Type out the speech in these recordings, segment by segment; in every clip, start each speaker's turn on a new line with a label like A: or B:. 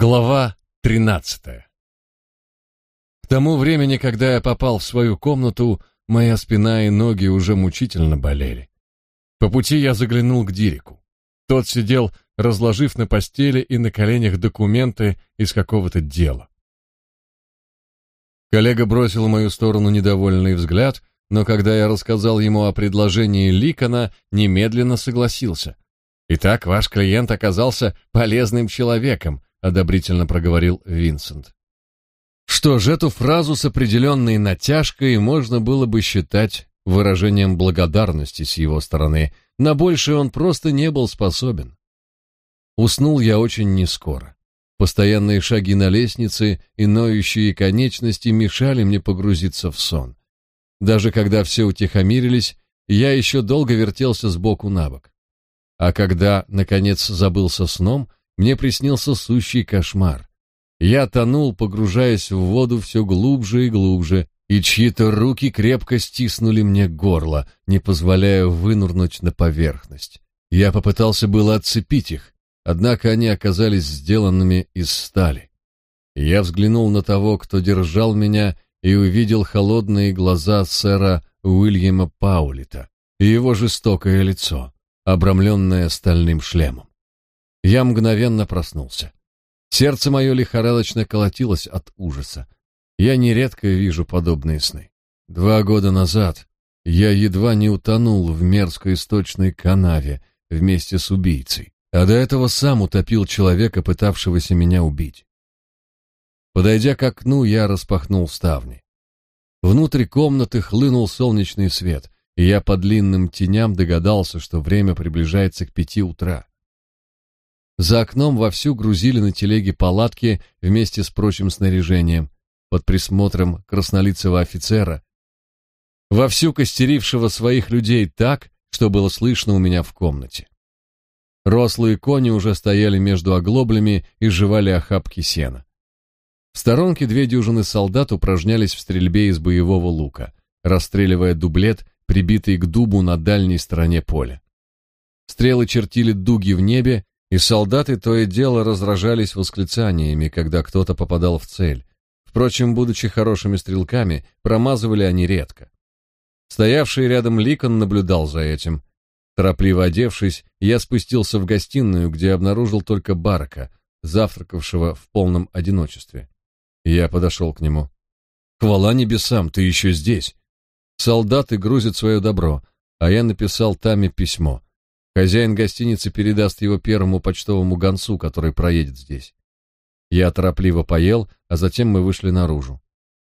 A: Глава 13. К тому времени, когда я попал в свою комнату, моя спина и ноги уже мучительно болели. По пути я заглянул к Дирику. Тот сидел, разложив на постели и на коленях документы из какого-то дела. Коллега бросил в мою сторону недовольный взгляд, но когда я рассказал ему о предложении Ликона, немедленно согласился. Итак, ваш клиент оказался полезным человеком, одобрительно проговорил Винсент. Что ж, эту фразу с определенной натяжкой можно было бы считать выражением благодарности с его стороны. На большее он просто не был способен. Уснул я очень нескоро. Постоянные шаги на лестнице и ноющие конечности мешали мне погрузиться в сон. Даже когда все утихомирились, я еще долго вертелся с боку на бок. А когда, наконец, забылся сном, мне приснился сущий кошмар. Я тонул, погружаясь в воду все глубже и глубже, и чьи-то руки крепко стиснули мне горло, не позволяя вынурнуть на поверхность. Я попытался было отцепить их, однако они оказались сделанными из стали. Я взглянул на того, кто держал меня, и увидел холодные глаза сэра Уильяма Паулита и его жестокое лицо, обрамленное стальным шлемом. Я мгновенно проснулся. Сердце мое лихорадочно колотилось от ужаса. Я нередко вижу подобные сны. Два года назад я едва не утонул в мерзкой источной канаве вместе с убийцей, а до этого сам утопил человека, пытавшегося меня убить. Подойдя к окну, я распахнул ставни. Внутрь комнаты хлынул солнечный свет, и я по длинным теням догадался, что время приближается к пяти утра. За окном вовсю грузили на телеги палатки вместе с прочим снаряжением, под присмотром краснолицего офицера, вовсю костерившего своих людей так, что было слышно у меня в комнате. Рослые кони уже стояли между оглоблями и жевали охапки сена. В сторонке две дюжины солдат упражнялись в стрельбе из боевого лука, расстреливая дублет, прибитый к дубу на дальней стороне поля. Стрелы чертили дуги в небе, и солдаты то и дело разражались восклицаниями, когда кто-то попадал в цель. Впрочем, будучи хорошими стрелками, промазывали они редко. Стоявший рядом Ликон наблюдал за этим. Торопливо одевшись, я спустился в гостиную, где обнаружил только Барака, завтракавшего в полном одиночестве. Я подошел к нему. «Хвала небесам, ты еще здесь!» Солдаты грузят свое добро, а я написал Таме письмо — Хозяин гостиницы передаст его первому почтовому гонцу, который проедет здесь. Я торопливо поел, а затем мы вышли наружу.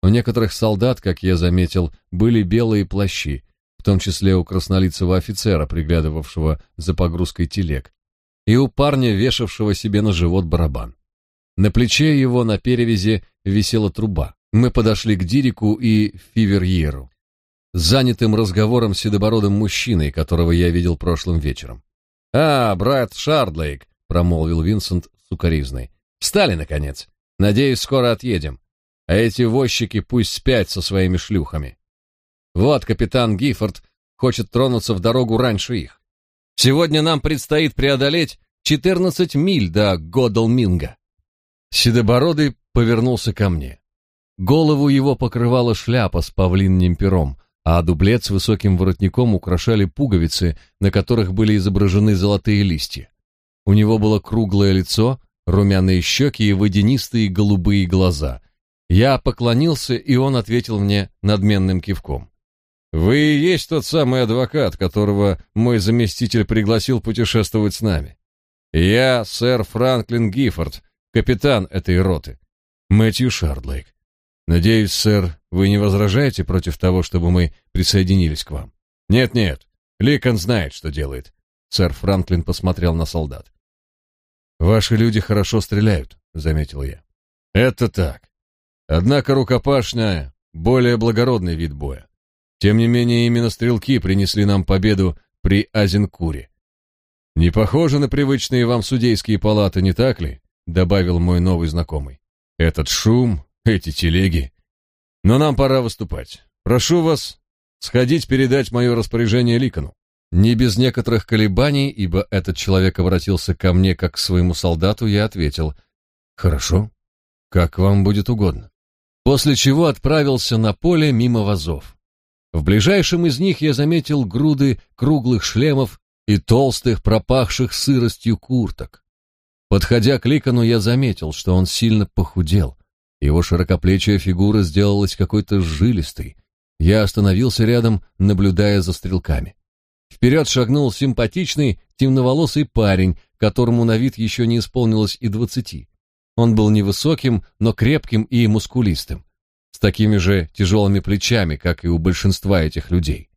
A: У некоторых солдат, как я заметил, были белые плащи, в том числе у краснолицего офицера, приглядывавшего за погрузкой телег, и у парня, вешавшего себе на живот барабан. На плече его на перевязи висела труба. Мы подошли к Дирику и Фиверьеру занятым разговором с седобородым мужчиной, которого я видел прошлым вечером. «А, брат Шардлейк», — промолвил Винсент сукоризной. «Встали, наконец. Надеюсь, скоро отъедем. А эти возчики пусть спят со своими шлюхами. Вот капитан Гиффорд хочет тронуться в дорогу раньше их. Сегодня нам предстоит преодолеть 14 миль до Годалминга». Седобородый повернулся ко мне. Голову его покрывала шляпа с павлинным пером, а дублет с высоким воротником украшали пуговицы, на которых были изображены золотые листья. У него было круглое лицо, румяные щеки и водянистые голубые глаза. Я поклонился, и он ответил мне надменным кивком. «Вы и есть тот самый адвокат, которого мой заместитель пригласил путешествовать с нами. Я сэр Франклин Гиффорд, капитан этой роты. Мэтью Шардлейк. Надеюсь, сэр, вы не возражаете против того, чтобы мы присоединились к вам? Нет-нет, Ликон знает, что делает. Сэр Франклин посмотрел на солдат. Ваши люди хорошо стреляют, заметил я. Это так. Однако рукопашная более благородный вид боя. Тем не менее, именно стрелки принесли нам победу при Азенкуре. Не похоже на привычные вам судейские палаты, не так ли? добавил мой новый знакомый. Этот шум, эти телеги. Но нам пора выступать. Прошу вас сходить передать мое распоряжение Ликону. Не без некоторых колебаний, ибо этот человек обратился ко мне как к своему солдату, я ответил: Хорошо. Как вам будет угодно. После чего отправился на поле мимо вазов. В ближайшем из них я заметил груды круглых шлемов и толстых, пропахших сыростью курток. Подходя к Ликону, я заметил, что он сильно похудел. Его широкоплечья фигура сделалась какой-то жилистой. Я остановился рядом, наблюдая за стрелками. Вперед шагнул симпатичный, темноволосый парень, которому на вид еще не исполнилось и двадцати. Он был невысоким, но крепким и мускулистым, с такими же тяжелыми плечами, как и у большинства этих людей.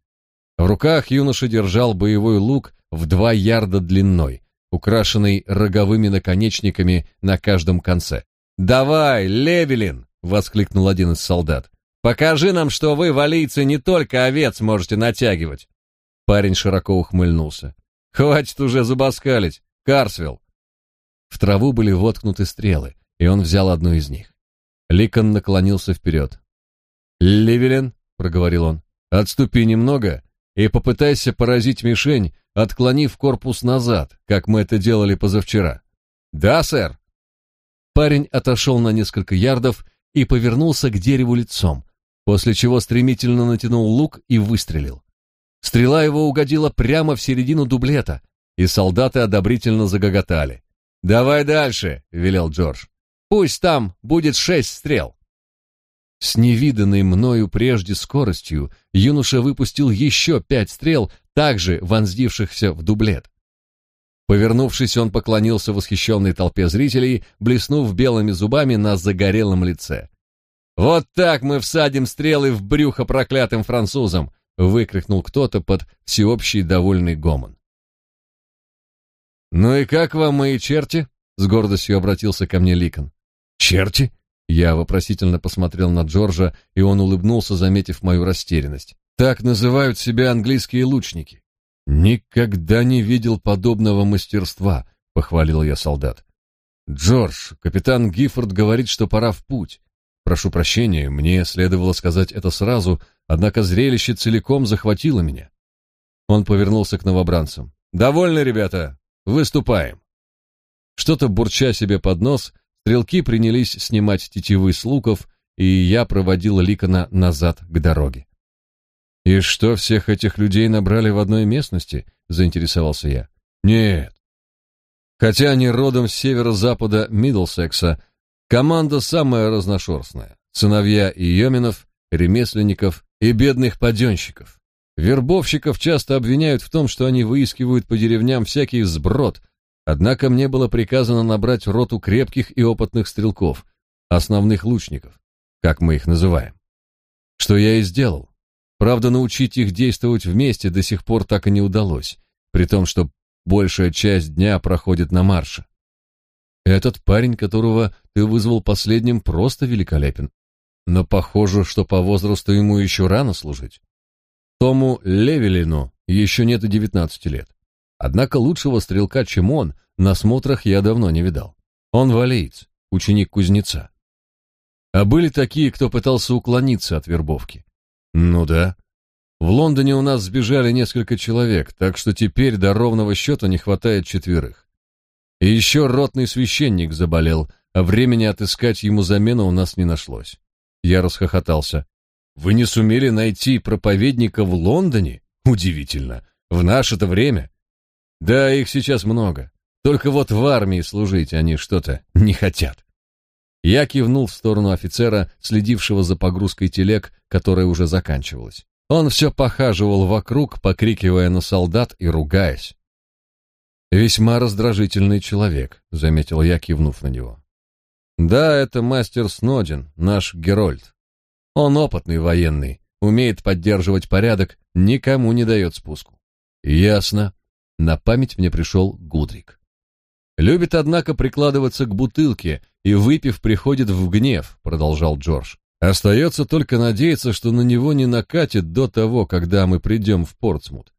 A: В руках юноша держал боевой лук в два ярда длиной, украшенный роговыми наконечниками на каждом конце. «Давай, Левелин!» — воскликнул один из солдат. «Покажи нам, что вы, валийцы, не только овец можете натягивать!» Парень широко ухмыльнулся. «Хватит уже забаскалить! Карсвилл!» В траву были воткнуты стрелы, и он взял одну из них. Ликон наклонился вперед. «Левелин», — проговорил он, — «отступи немного и попытайся поразить мишень, отклонив корпус назад, как мы это делали позавчера». «Да, сэр». Парень отошел на несколько ярдов и повернулся к дереву лицом, после чего стремительно натянул лук и выстрелил. Стрела его угодила прямо в середину дублета, и солдаты одобрительно загоготали. «Давай дальше», — велел Джордж. «Пусть там будет шесть стрел». С невиданной мною прежде скоростью юноша выпустил еще пять стрел, также вонзившихся в дублет. Повернувшись, он поклонился восхищенной толпе зрителей, блеснув белыми зубами на загорелом лице. «Вот так мы всадим стрелы в брюхо проклятым французам!» — выкрикнул кто-то под всеобщий довольный гомон. «Ну и как вам мои черти?» — с гордостью обратился ко мне Ликон. «Черти?» Я вопросительно посмотрел на Джорджа, и он улыбнулся, заметив мою растерянность. «Так называют себя английские лучники». «Никогда не видел подобного мастерства», — похвалил я солдат. «Джордж, капитан Гиффорд говорит, что пора в путь. Прошу прощения, мне следовало сказать это сразу, однако зрелище целиком захватило меня». Он повернулся к новобранцам. «Довольны, ребята? Выступаем!» Что-то бурча себе под нос, стрелки принялись снимать тетивы с луков, и я проводил Ликона назад к дороге. «И что, всех этих людей набрали в одной местности?» — заинтересовался я. «Нет. Хотя они родом с северо-запада Миддлсекса, команда самая разношерстная. Сыновья и ремесленников и бедных паденщиков. Вербовщиков часто обвиняют в том, что они выискивают по деревням всякий сброд, однако мне было приказано набрать роту крепких и опытных стрелков, основных лучников, как мы их называем. Что я и сделал. Правда, научить их действовать вместе до сих пор так и не удалось, при том, что большая часть дня проходит на марше. Этот парень, которого ты вызвал последним, просто великолепен. Но похоже, что по возрасту ему еще рано служить. Тому Левелину еще нет и девятнадцати лет. Однако лучшего стрелка, чем он, на смотрах я давно не видал. Он валиец, ученик кузнеца. А были такие, кто пытался уклониться от вербовки. Ну да. В Лондоне у нас сбежали несколько человек, так что теперь до ровного счета не хватает четверых. И еще ротный священник заболел, а времени отыскать ему замену у нас не нашлось. Я расхохотался. Вы не сумели найти проповедника в Лондоне? Удивительно. В наше-то время. Да, их сейчас много. Только вот в армии служить они что-то не хотят. Я кивнул в сторону офицера, следившего за погрузкой телег, которая уже заканчивалась. Он все похаживал вокруг, покрикивая на солдат и ругаясь. «Весьма раздражительный человек», — заметил я, кивнув на него. «Да, это мастер Снодин, наш Герольд. Он опытный военный, умеет поддерживать порядок, никому не дает спуску. Ясно. На память мне пришел Гудрик. Любит, однако, прикладываться к бутылке и, выпив, приходит в гнев, продолжал Джордж. Остается только надеяться, что на него не накатит до того, когда мы придем в Портсмут.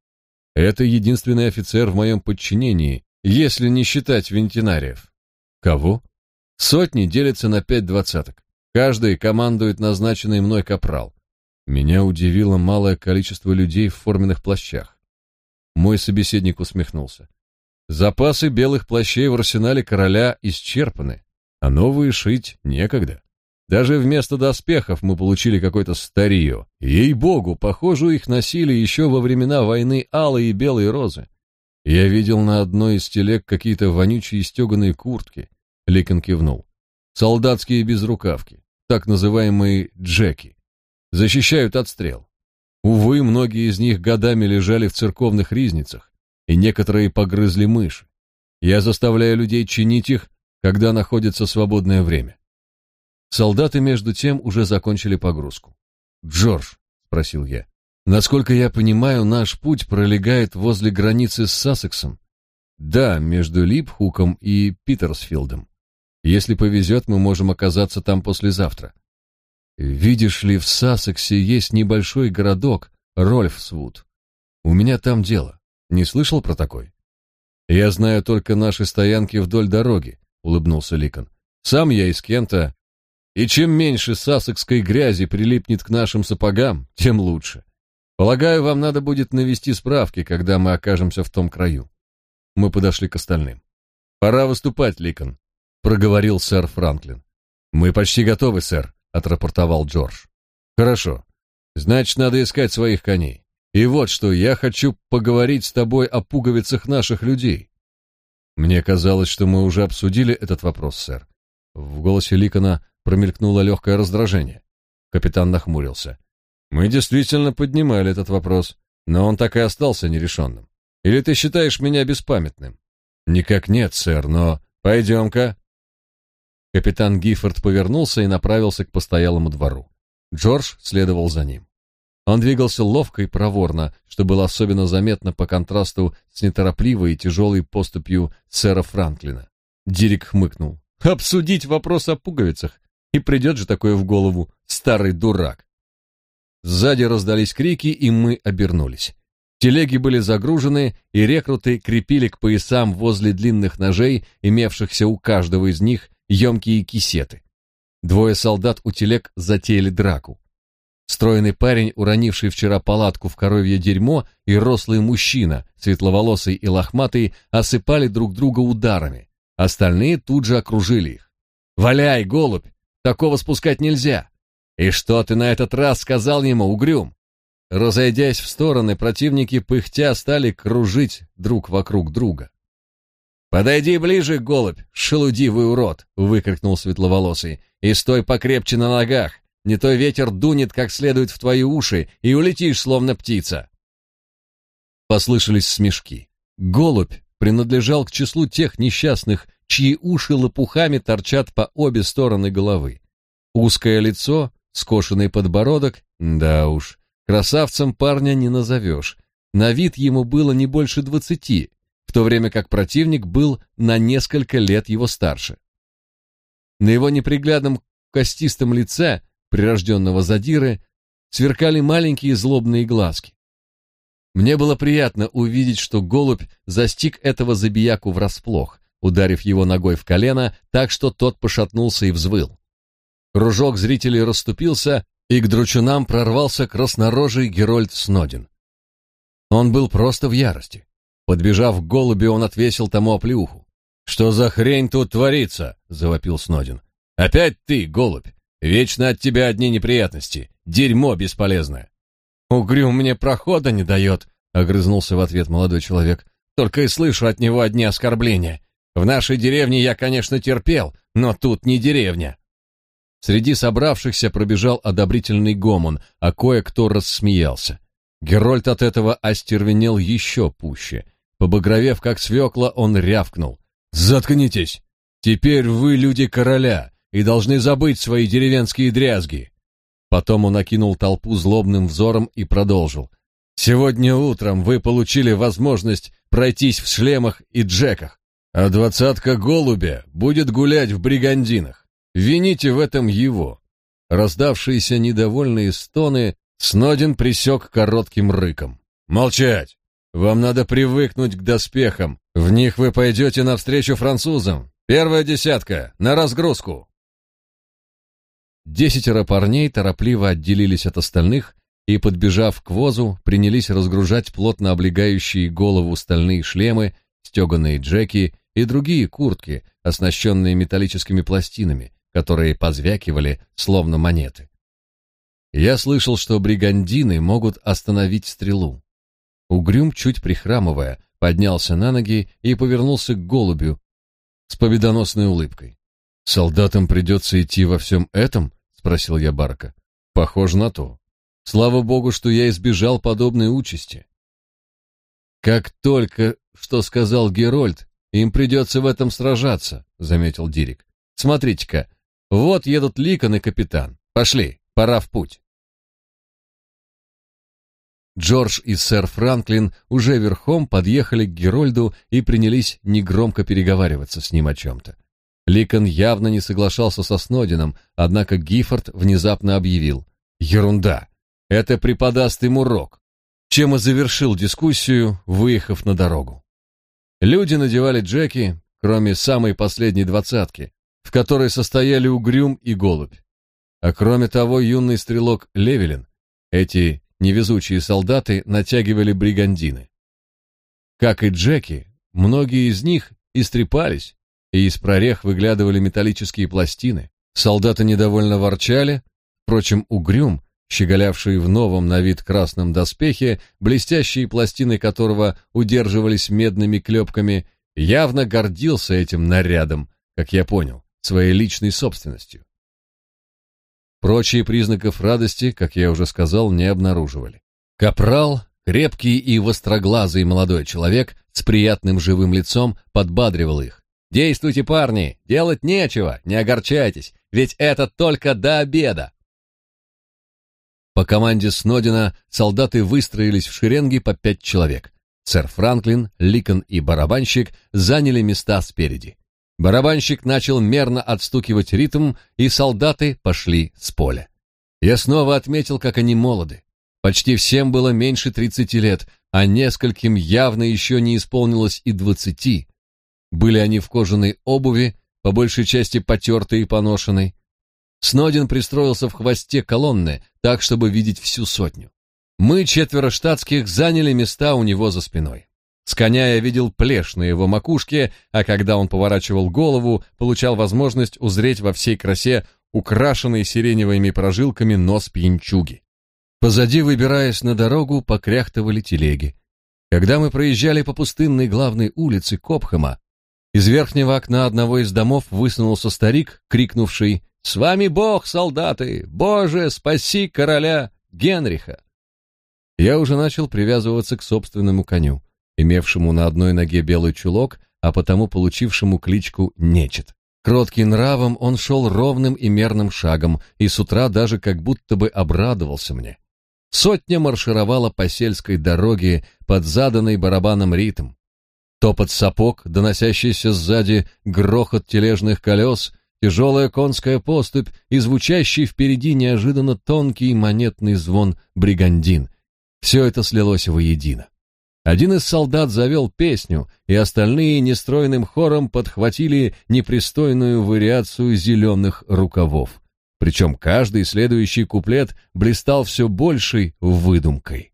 A: Это единственный офицер в моем подчинении, если не считать вентинариев. Кого? Сотни делятся на пять двадцаток. Каждый командует назначенный мной капрал. Меня удивило малое количество людей в форменных плащах. Мой собеседник усмехнулся. Запасы белых плащей в арсенале короля исчерпаны. а новые шить некогда. Даже вместо доспехов мы получили какое-то старье. Ей-богу, похоже, их носили еще во времена войны алые и белые розы. Я видел на одной из телег какие-то вонючие стеганые куртки. Ликон кивнул. Солдатские безрукавки, так называемые джеки. Защищают от стрел. Увы, многие из них годами лежали в церковных ризницах, и некоторые погрызли мыши. Я заставляю людей чинить их, когда находится свободное время. Солдаты между тем уже закончили погрузку. "Джордж", спросил я. "Насколько я понимаю, наш путь пролегает возле границы с Сассексом?" "Да, между Липхуком и Питерсфилдом. Если повезет, мы можем оказаться там послезавтра. Видишь ли, в Сассексе есть небольшой городок Рольфсвуд. У меня там дело. Не слышал про такой? Я знаю только наши стоянки вдоль дороги, улыбнулся Ликон. Сам я из Кента, и чем меньше сассекской грязи прилипнет к нашим сапогам, тем лучше. Полагаю, вам надо будет навести справки, когда мы окажемся в том краю. Мы подошли к остальным. Пора выступать, Ликон, проговорил сэр Франклин. Мы почти готовы, сэр, отрапортовал Джордж. Хорошо. Значит, надо искать своих коней. И вот что, я хочу поговорить с тобой о пуговицах наших людей. Мне казалось, что мы уже обсудили этот вопрос, сэр. В голосе Ликона промелькнуло легкое раздражение. Капитан нахмурился. Мы действительно поднимали этот вопрос, но он так и остался нерешенным. Или ты считаешь меня беспамятным? Никак нет, сэр, но пойдем-ка. Капитан Гиффорд повернулся и направился к постоялому двору. Джордж следовал за ним. Он двигался ловко и проворно, что было особенно заметно по контрасту с неторопливой и тяжелой поступью сэра Франклина. Дирик хмыкнул. «Обсудить вопрос о пуговицах? И придет же такое в голову, старый дурак!» Сзади раздались крики, и мы обернулись. Телеги были загружены, и рекруты крепили к поясам возле длинных ножей, имевшихся у каждого из них, емкие кисеты. Двое солдат у телег затеяли драку. Стройный парень, уронивший вчера палатку в коровье дерьмо, и рослый мужчина, светловолосый и лохматый, осыпали друг друга ударами. Остальные тут же окружили их. «Валяй, голубь! Такого спускать нельзя!» «И что ты на этот раз сказал ему, угрюм?» Разойдясь в стороны, противники пыхтя стали кружить друг вокруг друга. «Подойди ближе, голубь, шелудивый урод!» — выкрикнул светловолосый. «И стой покрепче на ногах! Не то ветер дунет как следует в твои уши, и улетишь, словно птица!» Послышались смешки. Голубь принадлежал к числу тех несчастных, чьи уши лопухами торчат по обе стороны головы. Узкое лицо, скошенный подбородок, да уж, красавцем парня не назовешь. На вид ему было не больше двадцати, в то время как противник был на несколько лет его старше. На его неприглядном костистом лице, прирожденного задиры, сверкали маленькие злобные глазки. Мне было приятно увидеть, что голубь застиг этого забияку врасплох, ударив его ногой в колено, так что тот пошатнулся и взвыл. Кружок зрителей расступился, и к дручунам прорвался краснорожий Герольд Снодин. Он был просто в ярости. Подбежав к голубю, он отвесил тому оплеуху. «Что за хрень тут творится?» — завопил Снодин. «Опять ты, голубь! Вечно от тебя одни неприятности. Дерьмо бесполезное!» «Угрюм мне прохода не дает», — огрызнулся в ответ молодой человек. «Только и слышу от него одни оскорбления. В нашей деревне я, конечно, терпел, но тут не деревня». Среди собравшихся пробежал одобрительный гомон, а кое-кто рассмеялся. Герольд от этого остервенел еще пуще — Побагровев, как свекла, он рявкнул. «Заткнитесь! Теперь вы люди короля и должны забыть свои деревенские дрязги!» Потом он окинул толпу злобным взором и продолжил. «Сегодня утром вы получили возможность пройтись в шлемах и джеках, а двадцатка голубя будет гулять в бригандинах. Вините в этом его!» Раздавшиеся недовольные стоны Снодин присек коротким рыком. «Молчать! Вам надо привыкнуть к доспехам. В них вы пойдете навстречу французам. Первая десятка, на разгрузку!» Десятеро парней торопливо отделились от остальных и, подбежав к возу, принялись разгружать плотно облегающие голову стальные шлемы, стеганые джеки и другие куртки, оснащенные металлическими пластинами, которые позвякивали, словно монеты. Я слышал, что бригандины могут остановить стрелу. Угрюм, чуть прихрамывая, поднялся на ноги и повернулся к голубю с победоносной улыбкой. «Солдатам придется идти во всем этом?» — спросил я Барка. «Похоже на то. Слава богу, что я избежал подобной участи». «Как только что сказал Герольд, им придется в этом сражаться», — заметил Дирик. «Смотрите-ка, вот едут Ликон и капитан. Пошли, пора в путь». Джордж и сэр Франклин уже верхом подъехали к Герольду и принялись негромко переговариваться с ним о чем-то. Ликон явно не соглашался со Снодином, однако Гиффорд внезапно объявил «Ерунда! Это преподаст им урок!» Чем и завершил дискуссию, выехав на дорогу. Люди надевали джеки, кроме самой последней двадцатки, в которой состояли Угрюм и Голубь. А кроме того, юный стрелок Левелин, эти невезучие солдаты натягивали бригандины. Как и Джеки, многие из них истрепались, и из прорех выглядывали металлические пластины. Солдаты недовольно ворчали, впрочем, Угрюм, щеголявший в новом на вид красном доспехе, блестящие пластины которого удерживались медными клепками, явно гордился этим нарядом, как я понял, своей личной собственностью. Прочие признаков радости, как я уже сказал, не обнаруживали. Капрал, крепкий и востроглазый молодой человек с приятным живым лицом, подбадривал их. «Действуйте, парни! Делать нечего! Не огорчайтесь! Ведь это только до обеда!» По команде Снодина солдаты выстроились в шеренги по пять человек. Сэр Франклин, Ликон и барабанщик заняли места спереди. Барабанщик начал мерно отстукивать ритм, и солдаты пошли с поля. Я снова отметил, как они молоды. Почти всем было меньше тридцати лет, а нескольким явно еще не исполнилось и двадцати. Были они в кожаной обуви, по большей части потертой и поношенной. Снодин пристроился в хвосте колонны, так, чтобы видеть всю сотню. Мы, четверо штатских, заняли места у него за спиной. С коня я видел плешь на его макушке, а когда он поворачивал голову, получал возможность узреть во всей красе украшенный сиреневыми прожилками нос пьянчуги. Позади, выбираясь на дорогу, покряхтывали телеги. Когда мы проезжали по пустынной главной улице Копхэма, из верхнего окна одного из домов высунулся старик, крикнувший «С вами Бог, солдаты! Боже, спаси короля Генриха!» Я уже начал привязываться к собственному коню имевшему на одной ноге белый чулок, а потому получившему кличку Нечет. Кроткий нравом он шел ровным и мерным шагом, и с утра даже как будто бы обрадовался мне. Сотня маршировала по сельской дороге под заданный барабаном ритм. Топот сапог, доносящийся сзади грохот тележных колес, тяжелая конская поступь и звучащий впереди неожиданно тонкий монетный звон бригандин. Все это слилось воедино. Один из солдат завел песню, и остальные нестройным хором подхватили непристойную вариацию зеленых рукавов. Причем каждый следующий куплет блистал все большей выдумкой.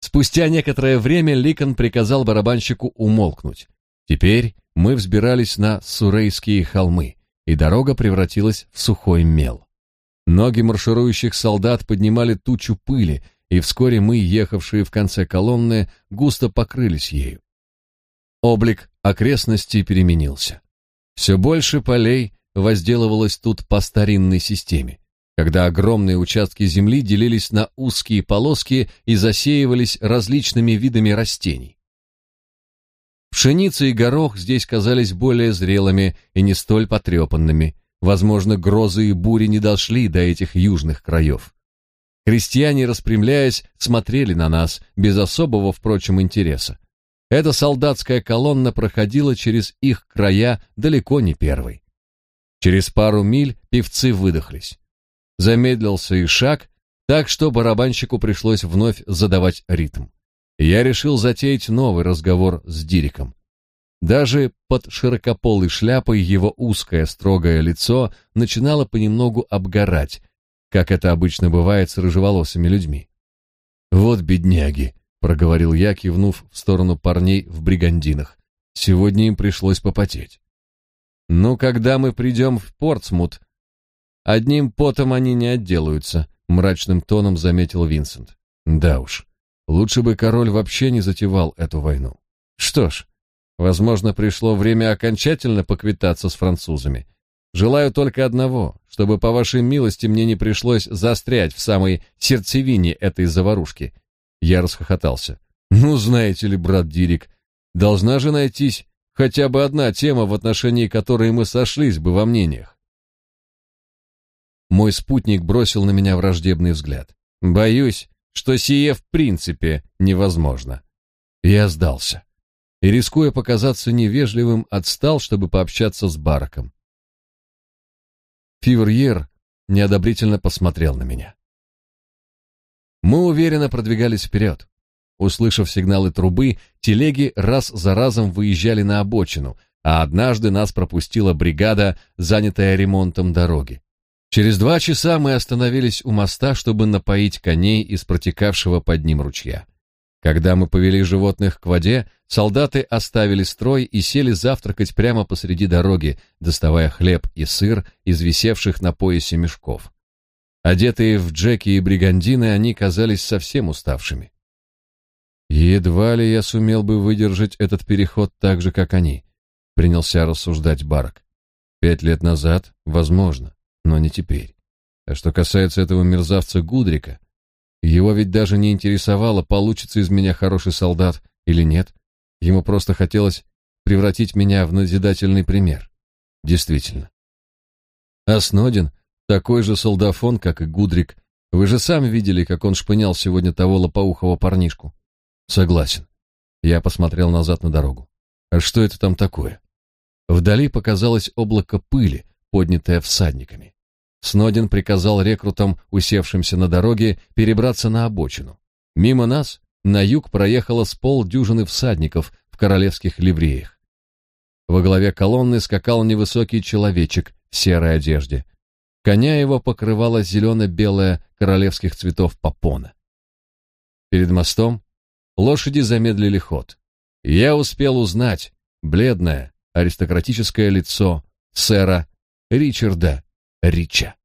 A: Спустя некоторое время Ликон приказал барабанщику умолкнуть. Теперь мы взбирались на Сурейские холмы, и дорога превратилась в сухой мел. Ноги марширующих солдат поднимали тучу пыли, и вскоре мы, ехавшие в конце колонны, густо покрылись ею. Облик окрестностей переменился. Все больше полей возделывалось тут по старинной системе, когда огромные участки земли делились на узкие полоски и засеивались различными видами растений. Пшеница и горох здесь казались более зрелыми и не столь потрепанными. Возможно, грозы и бури не дошли до этих южных краев. Крестьяне, распрямляясь, смотрели на нас, без особого, впрочем, интереса. Эта солдатская колонна проходила через их края далеко не первой. Через пару миль певцы выдохлись. Замедлился и шаг, так что барабанщику пришлось вновь задавать ритм. Я решил затеять новый разговор с Дириком. Даже под широкополой шляпой его узкое строгое лицо начинало понемногу обгорать, как это обычно бывает с рыжеволосыми людьми. «Вот бедняги», — проговорил я, кивнув в сторону парней в бригандинах. «Сегодня им пришлось попотеть. Ну, когда мы придем в Портсмут, одним потом они не отделаются, мрачным тоном заметил Винсент. Да уж. Лучше бы король вообще не затевал эту войну. Что ж, возможно, пришло время окончательно поквитаться с французами. Желаю только одного, чтобы по вашей милости мне не пришлось застрять в самой сердцевине этой заварушки. Я расхохотался. Ну, знаете ли, брат Дирик, должна же найтись хотя бы одна тема, в отношении которой мы сошлись бы во мнениях. Мой спутник бросил на меня враждебный взгляд. Боюсь, что сие в принципе невозможно. Я сдался. И, рискуя показаться невежливым, отстал, чтобы пообщаться с Бараком. Фиврьер неодобрительно посмотрел на меня. Мы уверенно продвигались вперед. Услышав сигналы трубы, телеги раз за разом выезжали на обочину, а однажды нас пропустила бригада, занятая ремонтом дороги. Через два часа мы остановились у моста, чтобы напоить коней из протекавшего под ним ручья. Когда мы повели животных к воде, солдаты оставили строй и сели завтракать прямо посреди дороги, доставая хлеб и сыр из висевших на поясе мешков. Одетые в джеки и бригандины, они казались совсем уставшими. Едва ли я сумел бы выдержать этот переход так же, как они, принялся рассуждать Барк. Пять лет назад, возможно но не теперь. А что касается этого мерзавца Гудрика, его ведь даже не интересовало, получится из меня хороший солдат или нет. Ему просто хотелось превратить меня в назидательный пример. Действительно. А Снодин такой же солдафон, как и Гудрик. Вы же сами видели, как он шпынял сегодня того лопоухого парнишку. Согласен. Я посмотрел назад на дорогу. А что это там такое? Вдали показалось облако пыли, поднятое всадниками. Снодин приказал рекрутам, усевшимся на дороге, перебраться на обочину. Мимо нас на юг проехало с полдюжины всадников в королевских ливреях. Во главе колонны скакал невысокий человечек в серой одежде. Коня его покрывала зелено-белая королевских цветов попона. Перед мостом лошади замедлили ход. Я успел узнать бледное аристократическое лицо сэра Ричарда Рича.